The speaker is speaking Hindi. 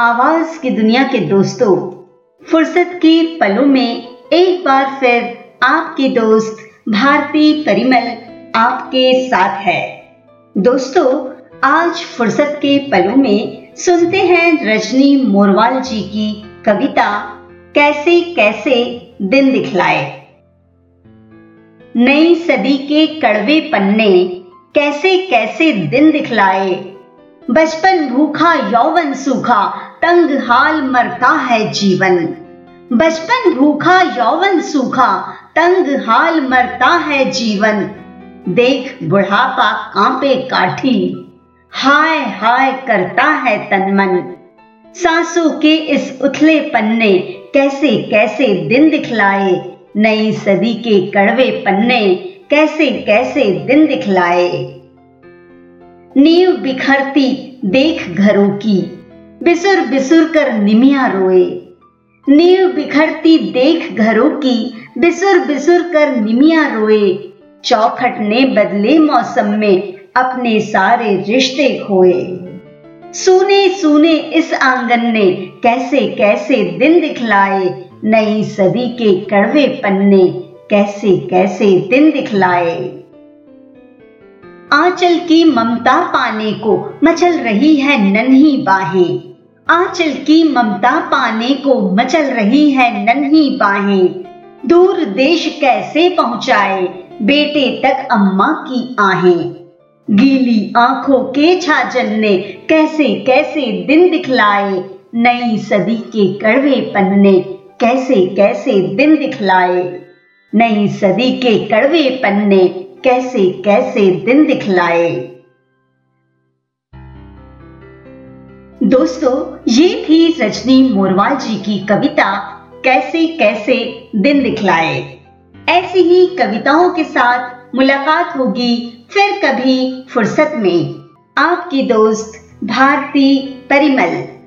आवाज़ की दुनिया के दोस्तों, फुर्सत के पलों में एक बार फिर आपकी दोस्त भारती परिमल आपके साथ है। दोस्तों, आज फुर्सत के पलों में सुनते हैं रजनी मोरवाल जी की कविता, कैसे कैसे दिन दिखलाए। नई सदी के कड़वे पन्ने, कैसे कैसे दिन दिखलाए। बचपन भूखा, यौवन सूखा, तंग हाल मरता है जीवन। बचपन भूखा, यौवन सूखा, तंग हाल मरता है जीवन। देख बुढ़ापा कांपे काठी, हाय हाय करता है तन मन। सांसों के इस उथले पन्ने कैसे कैसे दिन दिखलाए? नई सदी के कड़वे पन्ने कैसे कैसे दिन दिखलाए? नींव बिखरती देख घरों की। बिसुर बिसुर कर निमिया रोए। नींव बिखरती देख घरों की, बिसुर बिसुर कर निमिया रोए। चौखट ने बदले मौसम में अपने सारे रिश्ते खोए। सुने सुने इस आँगन ने कैसे कैसे दिन दिखलाए। नई सदी के कड़वे पन्ने कैसे कैसे दिन दिखलाए। आंचल की ममता पाने को मचल रही है नन्ही बाहें। आंचल की ममता पाने को मचल रही है नन्ही बाहें। दूर देश कैसे पहुँचाए बेटे तक अम्मा की आहें। गीली आँखों के छाजन ने कैसे कैसे दिन दिखलाए, नई सदी के कड़वे पन्ने कैसे कैसे दिन दिखलाए। नई सदी के कड़वे पन्ने कैसे कैसे दिन दिखलाए। दोस्तों, ये थी रजनी मोरवाल जी की कविता, कैसे कैसे दिन दिखलाए। ऐसी ही कविताओं के साथ मुलाकात होगी फिर कभी फुर्सत में। आपकी दोस्त, भारती परिमल।